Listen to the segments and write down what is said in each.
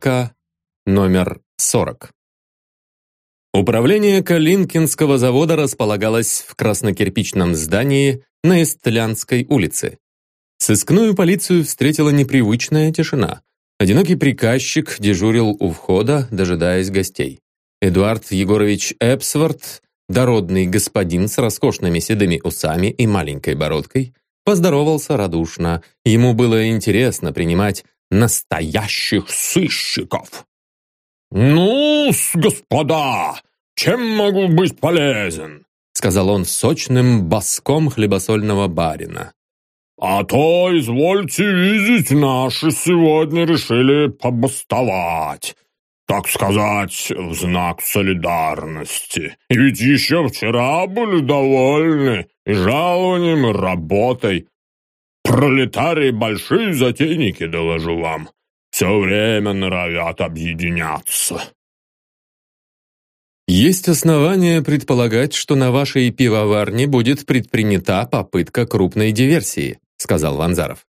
Папка номер 40. Управление Калинкинского завода располагалось в краснокирпичном здании на Эстлянской улице. Сыскную полицию встретила непривычная тишина. Одинокий приказчик дежурил у входа, дожидаясь гостей. Эдуард Егорович Эпсворт, дородный господин с роскошными седыми усами и маленькой бородкой, поздоровался радушно. Ему было интересно принимать настоящих сыщиков. ну господа, чем могу быть полезен?» сказал он сочным боском хлебосольного барина. «А то, извольте видеть, наши сегодня решили побастовать, так сказать, в знак солидарности. И ведь еще вчера были довольны и жалованием, и работой. Пролетарии большие затейники, доложу вам. Все время норовят объединяться». Есть основания предполагать, что на вашей пивоварне будет предпринята попытка крупной диверсии сказал Ванзаров.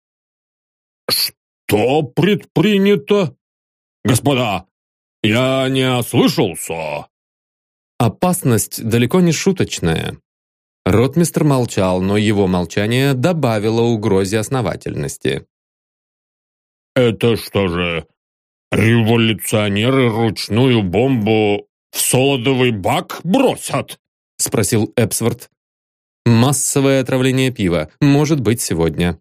«Что предпринято? Господа, я не ослышался!» Опасность далеко не шуточная. Ротмистр молчал, но его молчание добавило угрозе основательности. «Это что же, революционеры ручную бомбу в солодовый бак бросят?» спросил Эпсворт. Массовое отравление пива. Может быть, сегодня.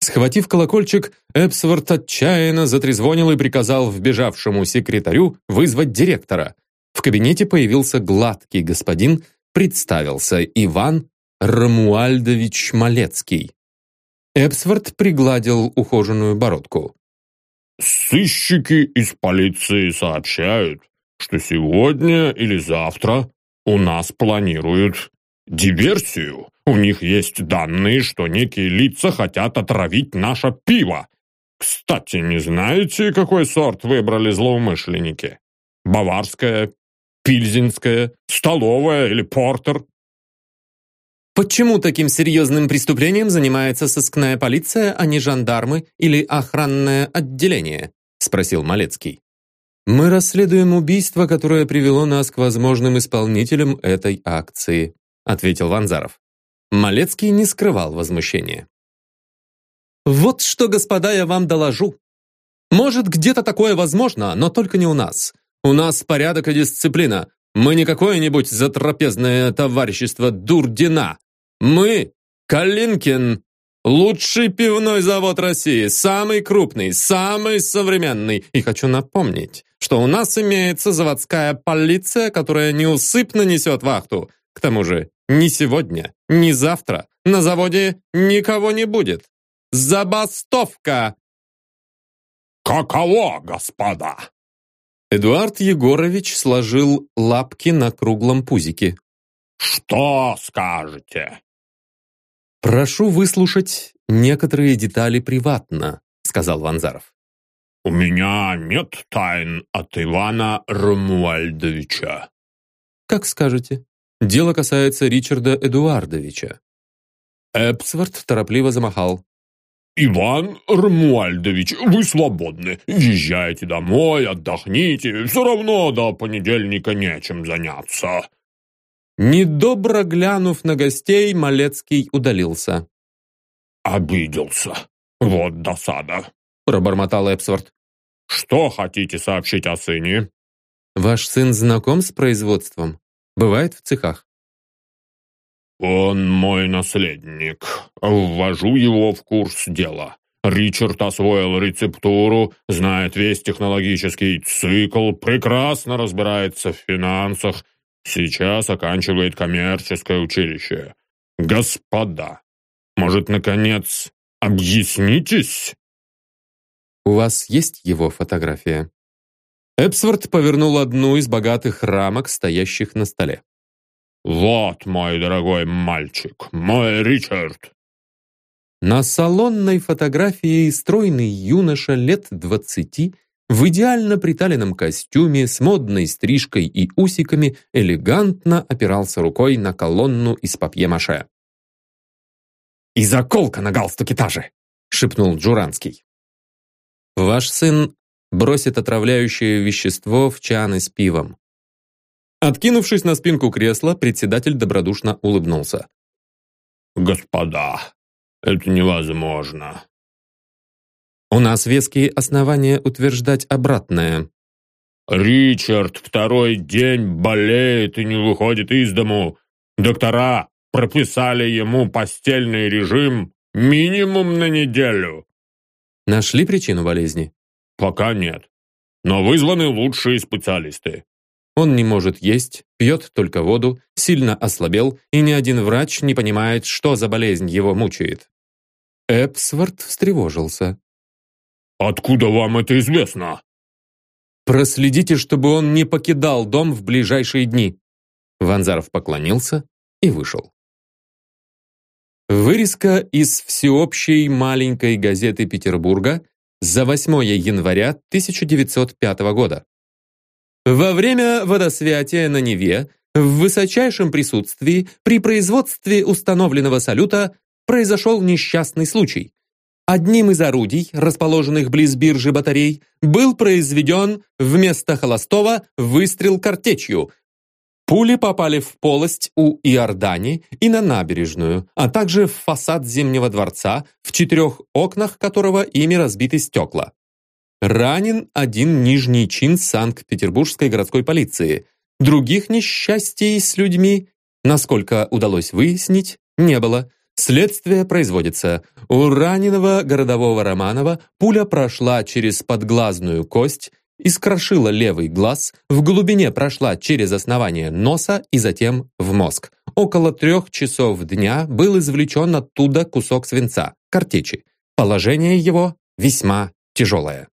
Схватив колокольчик, Эпсворт отчаянно затрезвонил и приказал вбежавшему секретарю вызвать директора. В кабинете появился гладкий господин, представился Иван Рамуальдович Малецкий. Эпсворт пригладил ухоженную бородку. «Сыщики из полиции сообщают, что сегодня или завтра у нас планируют диверсию. У них есть данные, что некие лица хотят отравить наше пиво. Кстати, не знаете, какой сорт выбрали злоумышленники? Баварское, пильзинское, столовое или портер? Почему таким серьезным преступлением занимается сыскная полиция, а не жандармы или охранное отделение? Спросил Малецкий. Мы расследуем убийство, которое привело нас к возможным исполнителям этой акции. — ответил Ванзаров. Малецкий не скрывал возмущения. «Вот что, господа, я вам доложу. Может, где-то такое возможно, но только не у нас. У нас порядок и дисциплина. Мы не какое-нибудь затрапезное товарищество Дурдина. Мы — Калинкин, лучший пивной завод России, самый крупный, самый современный. И хочу напомнить, что у нас имеется заводская полиция, которая неусыпно несет вахту. К тому же ни сегодня, ни завтра на заводе никого не будет. Забастовка!» «Каково, господа?» Эдуард Егорович сложил лапки на круглом пузике. «Что скажете?» «Прошу выслушать некоторые детали приватно», сказал Ванзаров. «У меня нет тайн от Ивана Ромуальдовича». «Как скажете». Дело касается Ричарда Эдуардовича. Эпсворт торопливо замахал. «Иван Рамуальдович, вы свободны. Езжайте домой, отдохните. Все равно до понедельника нечем заняться». Недобро глянув на гостей, Малецкий удалился. «Обиделся. Вот досада», — пробормотал Эпсворт. «Что хотите сообщить о сыне?» «Ваш сын знаком с производством?» Бывает в цехах. «Он мой наследник. Ввожу его в курс дела. Ричард освоил рецептуру, знает весь технологический цикл, прекрасно разбирается в финансах. Сейчас оканчивает коммерческое училище. Господа, может, наконец, объяснитесь?» «У вас есть его фотография?» Эпсворт повернул одну из богатых рамок, стоящих на столе. «Вот, мой дорогой мальчик, мой Ричард!» На салонной фотографии стройный юноша лет двадцати в идеально приталенном костюме с модной стрижкой и усиками элегантно опирался рукой на колонну из папье-маше. «И заколка на галстуке та же!» — шепнул Джуранский. «Ваш сын бросит отравляющее вещество в чаны с пивом. Откинувшись на спинку кресла, председатель добродушно улыбнулся. «Господа, это невозможно». «У нас веские основания утверждать обратное». «Ричард второй день болеет и не выходит из дому. Доктора прописали ему постельный режим минимум на неделю». «Нашли причину болезни?» «Пока нет. Но вызваны лучшие специалисты. Он не может есть, пьет только воду, сильно ослабел, и ни один врач не понимает, что за болезнь его мучает. Эпсворт встревожился. «Откуда вам это известно?» «Проследите, чтобы он не покидал дом в ближайшие дни». Ванзаров поклонился и вышел. Вырезка из всеобщей маленькой газеты Петербурга за 8 января 1905 года. Во время водосвятия на Неве в высочайшем присутствии при производстве установленного салюта произошел несчастный случай. Одним из орудий, расположенных близ биржи батарей, был произведен вместо холостого выстрел картечью. Пули попали в полость у Иордани и на набережную, а также в фасад Зимнего дворца, в четырех окнах которого ими разбиты стекла. Ранен один нижний чин Санкт-Петербургской городской полиции. Других несчастий с людьми, насколько удалось выяснить, не было. Следствие производится. У раненого городового Романова пуля прошла через подглазную кость, искрошила левый глаз, в глубине прошла через основание носа и затем в мозг. Около трех часов дня был извлечен оттуда кусок свинца, картечи. Положение его весьма тяжелое.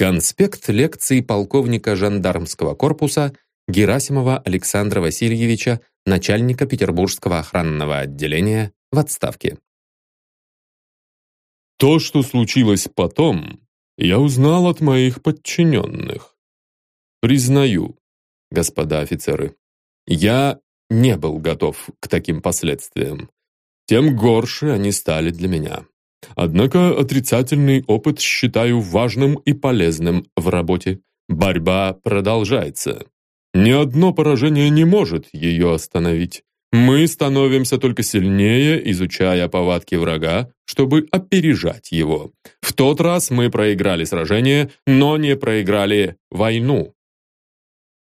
Конспект лекций полковника жандармского корпуса Герасимова Александра Васильевича, начальника Петербургского охранного отделения, в отставке. То, что случилось потом, я узнал от моих подчиненных. Признаю, господа офицеры, я не был готов к таким последствиям. Тем горше они стали для меня. Однако отрицательный опыт считаю важным и полезным в работе. Борьба продолжается. Ни одно поражение не может ее остановить. Мы становимся только сильнее, изучая повадки врага, чтобы опережать его. В тот раз мы проиграли сражение, но не проиграли войну.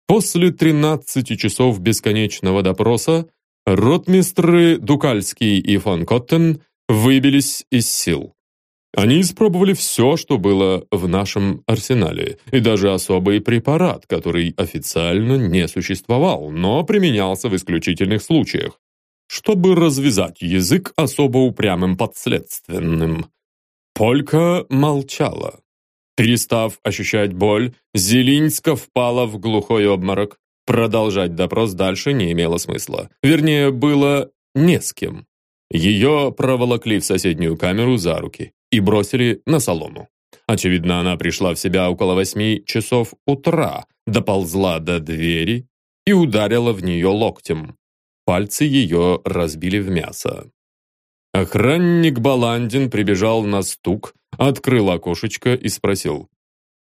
После 13 часов бесконечного допроса ротмистры Дукальский и фон Коттен выбились из сил. Они испробовали все, что было в нашем арсенале, и даже особый препарат, который официально не существовал, но применялся в исключительных случаях, чтобы развязать язык особо упрямым подследственным. Полька молчала. Перестав ощущать боль, Зелинска впала в глухой обморок. Продолжать допрос дальше не имело смысла. Вернее, было не с кем. Ее проволокли в соседнюю камеру за руки и бросили на солому. Очевидно, она пришла в себя около восьми часов утра, доползла до двери и ударила в нее локтем. Пальцы ее разбили в мясо. Охранник Баландин прибежал на стук, открыл окошечко и спросил,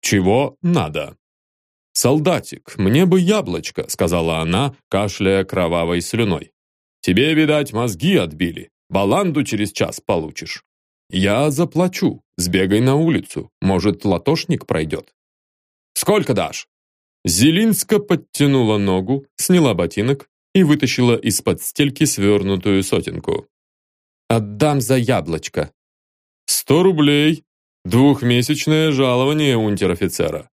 «Чего надо?» «Солдатик, мне бы яблочко», — сказала она, кашляя кровавой слюной. «Тебе, видать, мозги отбили. Баланду через час получишь. Я заплачу. Сбегай на улицу. Может, латошник пройдет. Сколько дашь? Зелинска подтянула ногу, сняла ботинок и вытащила из-под стельки свернутую сотенку. «Отдам за яблочко». «Сто рублей. Двухмесячное жалование унтер-офицера».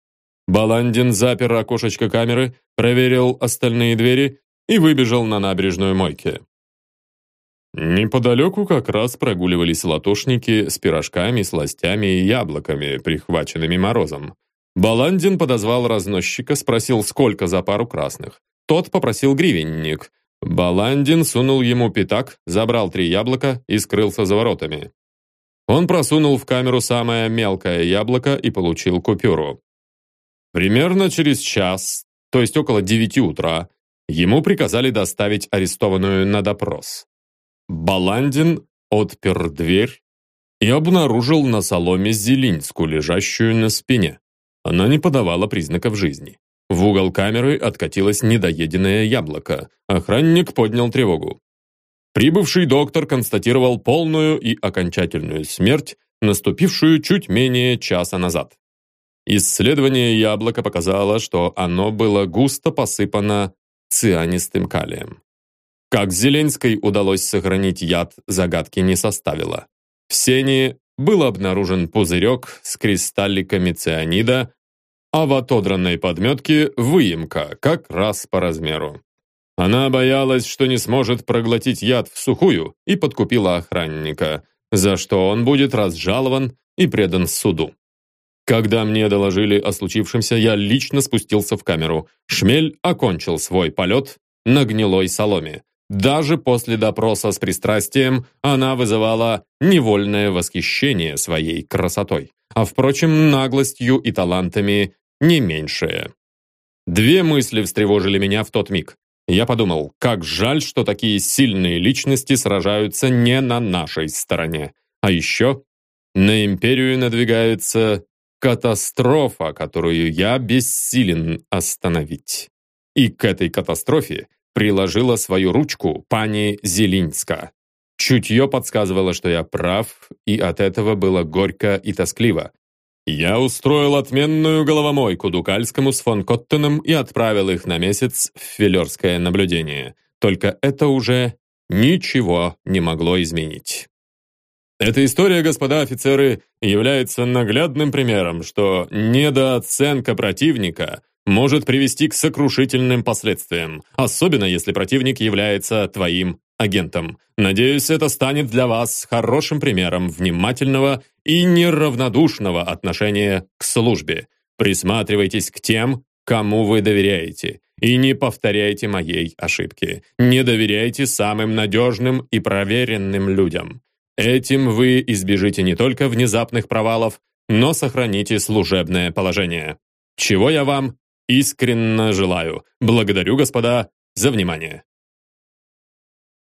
Баландин запер окошечко камеры, проверил остальные двери и выбежал на набережную мойки. Неподалеку как раз прогуливались латошники с пирожками, сластями и яблоками, прихваченными морозом. Баландин подозвал разносчика, спросил, сколько за пару красных. Тот попросил гривенник. Баландин сунул ему пятак, забрал три яблока и скрылся за воротами. Он просунул в камеру самое мелкое яблоко и получил купюру. Примерно через час, то есть около девяти утра, ему приказали доставить арестованную на допрос. Баландин отпер дверь и обнаружил на соломе зелиньску, лежащую на спине. Она не подавала признаков жизни. В угол камеры откатилось недоеденное яблоко. Охранник поднял тревогу. Прибывший доктор констатировал полную и окончательную смерть, наступившую чуть менее часа назад. Исследование яблока показало, что оно было густо посыпано цианистым калием. Как Зеленской удалось сохранить яд, загадки не составило. В сене был обнаружен пузырек с кристалликами цианида, а в отодранной подметке выемка, как раз по размеру. Она боялась, что не сможет проглотить яд в сухую, и подкупила охранника, за что он будет разжалован и предан суду. Когда мне доложили о случившемся, я лично спустился в камеру. Шмель окончил свой полет на гнилой соломе. Даже после допроса с пристрастием она вызывала невольное восхищение своей красотой, а, впрочем, наглостью и талантами не меньшее. Две мысли встревожили меня в тот миг. Я подумал, как жаль, что такие сильные личности сражаются не на нашей стороне. А еще на империю надвигается катастрофа, которую я бессилен остановить. И к этой катастрофе приложила свою ручку пани Зелинска. Чутье подсказывало, что я прав, и от этого было горько и тоскливо. Я устроил отменную головомойку Дукальскому с фон Коттеном и отправил их на месяц в филерское наблюдение. Только это уже ничего не могло изменить. Эта история, господа офицеры, является наглядным примером, что недооценка противника может привести к сокрушительным последствиям, особенно если противник является твоим агентом. Надеюсь, это станет для вас хорошим примером внимательного и неравнодушного отношения к службе. Присматривайтесь к тем, кому вы доверяете, и не повторяйте моей ошибки. Не доверяйте самым надежным и проверенным людям. Этим вы избежите не только внезапных провалов, но сохраните служебное положение. Чего я вам искренне желаю. Благодарю, господа, за внимание.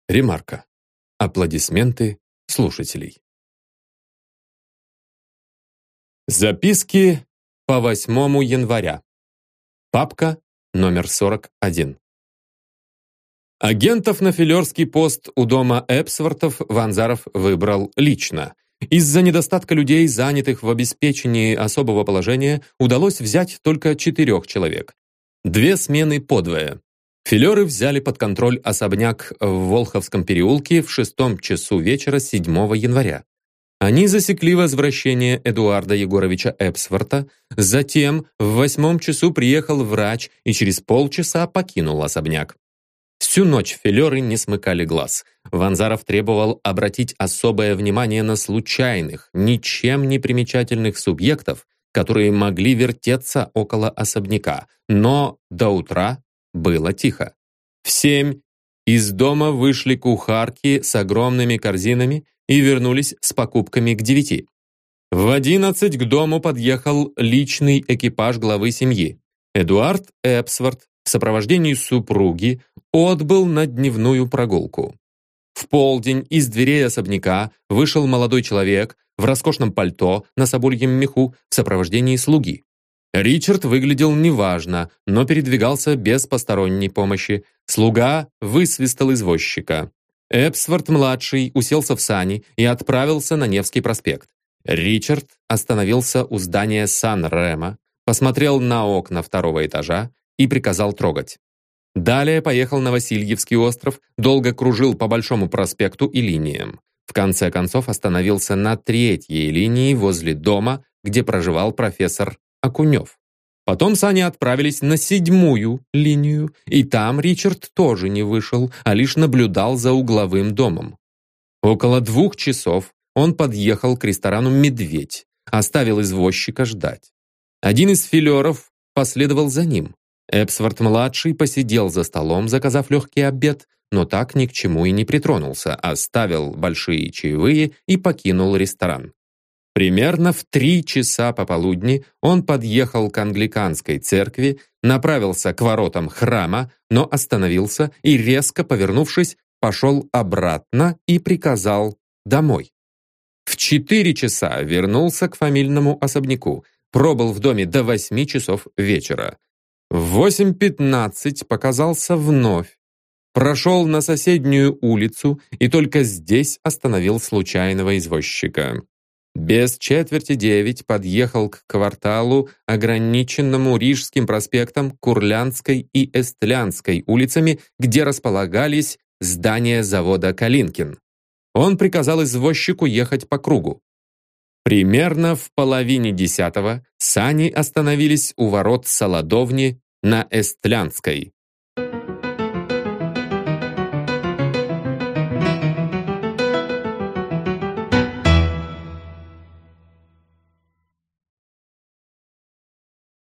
Ремарка. Аплодисменты слушателей. Записки по 8 января. Папка номер 41. Агентов на филерский пост у дома Эпсвортов Ванзаров выбрал лично. Из-за недостатка людей, занятых в обеспечении особого положения, удалось взять только четырех человек. Две смены подвое. Филеры взяли под контроль особняк в Волховском переулке в шестом часу вечера 7 января. Они засекли возвращение Эдуарда Егоровича Эпсворта, затем в восьмом часу приехал врач и через полчаса покинул особняк. Всю ночь филеры не смыкали глаз. Ванзаров требовал обратить особое внимание на случайных, ничем не примечательных субъектов, которые могли вертеться около особняка, но до утра было тихо. В семь из дома вышли кухарки с огромными корзинами и вернулись с покупками к девяти. В одиннадцать к дому подъехал личный экипаж главы семьи. Эдуард Эпсворт в сопровождении супруги отбыл на дневную прогулку. В полдень из дверей особняка вышел молодой человек в роскошном пальто на собольем меху в сопровождении слуги. Ричард выглядел неважно, но передвигался без посторонней помощи. Слуга высвистал извозчика. Эпсворт-младший уселся в сани и отправился на Невский проспект. Ричард остановился у здания Сан-Рема, посмотрел на окна второго этажа и приказал трогать. Далее поехал на Васильевский остров, долго кружил по Большому проспекту и линиям. В конце концов остановился на третьей линии возле дома, где проживал профессор Окунев. Потом сани отправились на седьмую линию, и там Ричард тоже не вышел, а лишь наблюдал за угловым домом. Около двух часов он подъехал к ресторану «Медведь», оставил извозчика ждать. Один из филеров последовал за ним. Эпсворт-младший посидел за столом, заказав легкий обед, но так ни к чему и не притронулся, оставил большие чаевые и покинул ресторан. Примерно в три часа пополудни он подъехал к англиканской церкви, направился к воротам храма, но остановился и, резко повернувшись, пошел обратно и приказал «домой». В 4 часа вернулся к фамильному особняку, пробыл в доме до 8 часов вечера. В 8.15 показался вновь, прошел на соседнюю улицу и только здесь остановил случайного извозчика. Без четверти девять подъехал к кварталу, ограниченному Рижским проспектом, Курлянской и Эстлянской улицами, где располагались здания завода «Калинкин». Он приказал извозчику ехать по кругу. Примерно в половине десятого сани остановились у ворот Солодовни на Эстлянской.